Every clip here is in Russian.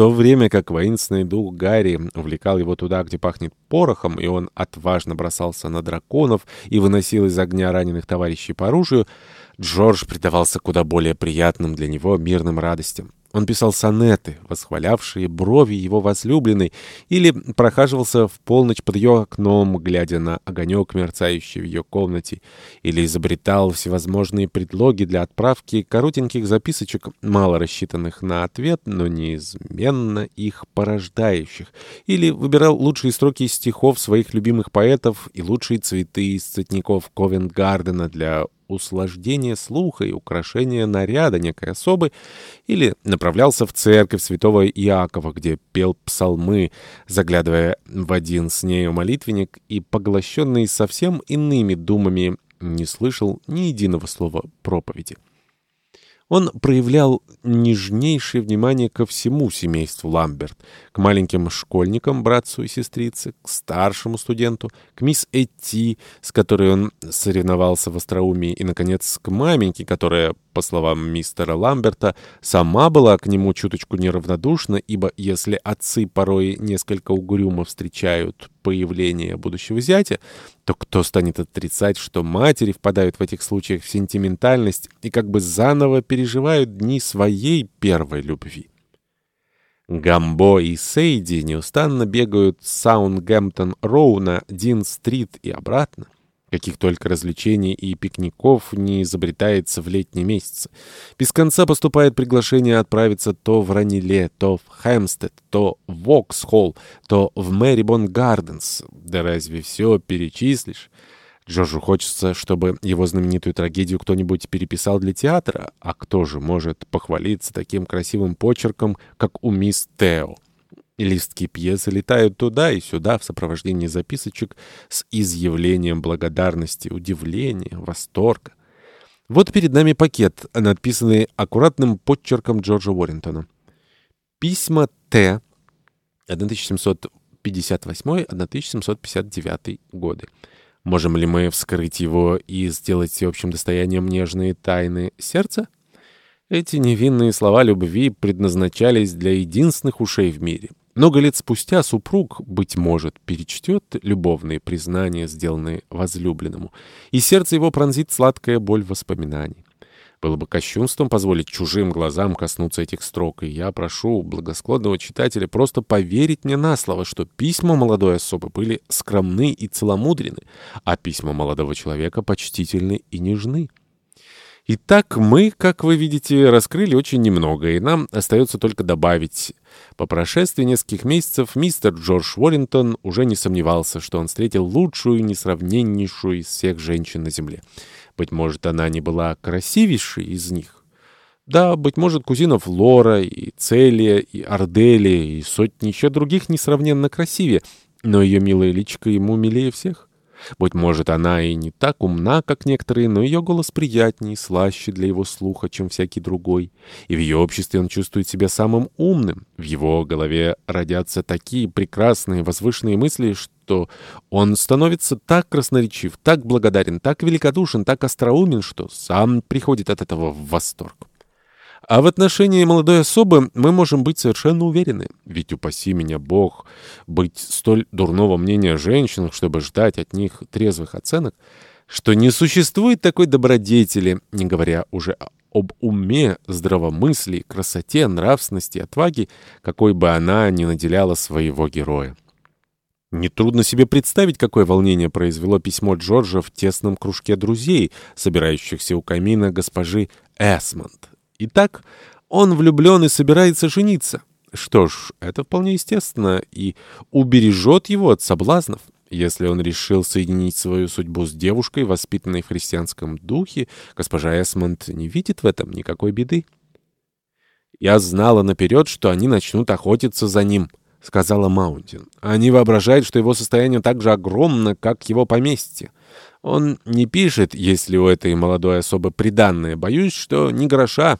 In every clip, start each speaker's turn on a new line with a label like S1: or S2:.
S1: то время как воинственный дух Гарри увлекал его туда, где пахнет порохом, и он отважно бросался на драконов и выносил из огня раненых товарищей по оружию, Джордж предавался куда более приятным для него мирным радостям. Он писал сонеты, восхвалявшие брови его возлюбленной, или прохаживался в полночь под ее окном, глядя на огонек, мерцающий в ее комнате, или изобретал всевозможные предлоги для отправки коротеньких записочек, мало рассчитанных на ответ, но неизменно их порождающих, или выбирал лучшие строки стихов своих любимых поэтов и лучшие цветы из цветников Ковент-Гардена для услаждение слуха и украшение наряда некой особы, или направлялся в церковь святого Иакова, где пел псалмы, заглядывая в один с нею молитвенник и, поглощенный совсем иными думами, не слышал ни единого слова проповеди. Он проявлял нежнейшее внимание ко всему семейству Ламберт, к маленьким школьникам, братцу и сестрице, к старшему студенту, к мисс Этти, с которой он соревновался в остроумии, и, наконец, к маменьке, которая, по словам мистера Ламберта, сама была к нему чуточку неравнодушна, ибо если отцы порой несколько угрюмо встречают появление будущего зятя, то кто станет отрицать, что матери впадают в этих случаях в сентиментальность и как бы заново переживают дни своей первой любви? Гамбо и Сейди неустанно бегают с Саундгемптон-Роу на Дин-стрит и обратно. Каких только развлечений и пикников не изобретается в летние месяцы. Без конца поступает приглашение отправиться то в Раниле, то в Хэмстед, то в Воксхолл, то в Мэрибон Гарденс. Да разве все перечислишь? Джорджу хочется, чтобы его знаменитую трагедию кто-нибудь переписал для театра, а кто же может похвалиться таким красивым почерком, как у мисс Тео? Листки пьесы летают туда и сюда в сопровождении записочек с изъявлением благодарности, удивления, восторга. Вот перед нами пакет, надписанный аккуратным подчерком Джорджа Уоррентона. Письма Т. 1758-1759 годы. Можем ли мы вскрыть его и сделать всеобщим достоянием нежные тайны сердца? Эти невинные слова любви предназначались для единственных ушей в мире. Много лет спустя супруг, быть может, перечтет любовные признания, сделанные возлюбленному, и сердце его пронзит сладкая боль воспоминаний. Было бы кощунством позволить чужим глазам коснуться этих строк, и я прошу благосклонного читателя просто поверить мне на слово, что письма молодой особы были скромны и целомудрены, а письма молодого человека почтительны и нежны. Итак, мы, как вы видите, раскрыли очень немного, и нам остается только добавить. По прошествии нескольких месяцев мистер Джордж Уоррингтон уже не сомневался, что он встретил лучшую несравненнейшую из всех женщин на земле. Быть может, она не была красивейшей из них. Да, быть может, кузинов Лора и Целия и Арделия и сотни еще других несравненно красивее, но ее милая личико ему милее всех. Быть может, она и не так умна, как некоторые, но ее голос приятнее и слаще для его слуха, чем всякий другой. И в ее обществе он чувствует себя самым умным. В его голове родятся такие прекрасные, возвышенные мысли, что он становится так красноречив, так благодарен, так великодушен, так остроумен, что сам приходит от этого в восторг. А в отношении молодой особы мы можем быть совершенно уверены. Ведь упаси меня Бог быть столь дурного мнения о женщинах, чтобы ждать от них трезвых оценок, что не существует такой добродетели, не говоря уже об уме, здравомыслии, красоте, нравственности, отваге, какой бы она ни наделяла своего героя. Нетрудно себе представить, какое волнение произвело письмо Джорджа в тесном кружке друзей, собирающихся у камина госпожи Эсмонд. Итак, он влюблен и собирается жениться. Что ж, это вполне естественно и убережет его от соблазнов. Если он решил соединить свою судьбу с девушкой, воспитанной в христианском духе, госпожа Эсмонд не видит в этом никакой беды. «Я знала наперед, что они начнут охотиться за ним», — сказала Маунтин. «Они воображают, что его состояние так же огромно, как его поместье. Он не пишет, если у этой молодой особы приданное. Боюсь, что ни гроша».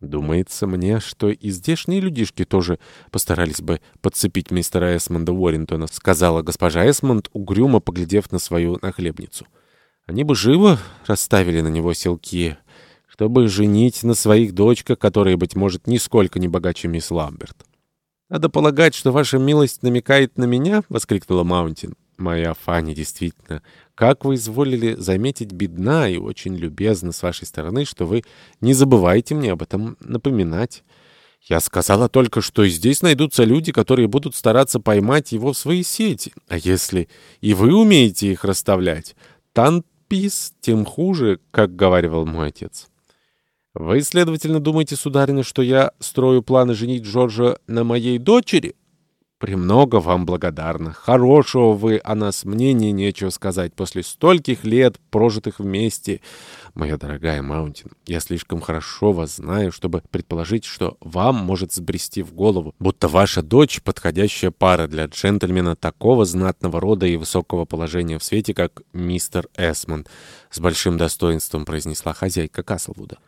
S1: Думается мне, что и здешние людишки тоже постарались бы подцепить мистера Эсмонда Уоррентона, сказала госпожа Эсмонд, угрюмо поглядев на свою нахлебницу. Они бы живо расставили на него селки, чтобы женить на своих дочках, которые, быть может, нисколько не богаче мисс Ламберт. «Надо полагать, что ваша милость намекает на меня?» — воскликнула Маунтин. «Моя Фанни, действительно, как вы изволили заметить, бедна и очень любезна с вашей стороны, что вы не забываете мне об этом напоминать. Я сказала только, что здесь найдутся люди, которые будут стараться поймать его в свои сети. А если и вы умеете их расставлять, танпис тем хуже, как говаривал мой отец». «Вы, следовательно, думаете, сударыня, что я строю планы женить Джорджа на моей дочери?» «Премного вам благодарна. Хорошего вы о нас мнения нечего сказать после стольких лет, прожитых вместе. Моя дорогая Маунтин, я слишком хорошо вас знаю, чтобы предположить, что вам может взбрести в голову, будто ваша дочь — подходящая пара для джентльмена такого знатного рода и высокого положения в свете, как мистер Эсмонд», — с большим достоинством произнесла хозяйка Каслвуда.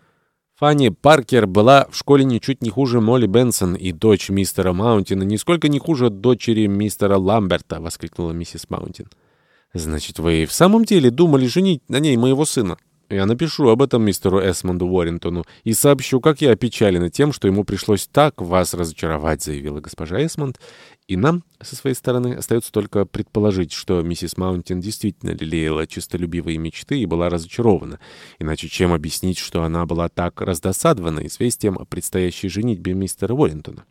S1: Фанни Паркер была в школе ничуть не хуже Молли Бенсон, и дочь мистера Маунтина нисколько не хуже дочери мистера Ламберта, — воскликнула миссис Маунтин. — Значит, вы в самом деле думали женить на ней моего сына? Я напишу об этом мистеру Эсмонду Уоррентону и сообщу, как я опечалена тем, что ему пришлось так вас разочаровать, заявила госпожа Эсмонд. И нам, со своей стороны, остается только предположить, что миссис Маунтин действительно лелеяла чистолюбивые мечты и была разочарована. Иначе чем объяснить, что она была так раздосадована известием о предстоящей женитьбе мистера Уоррентона?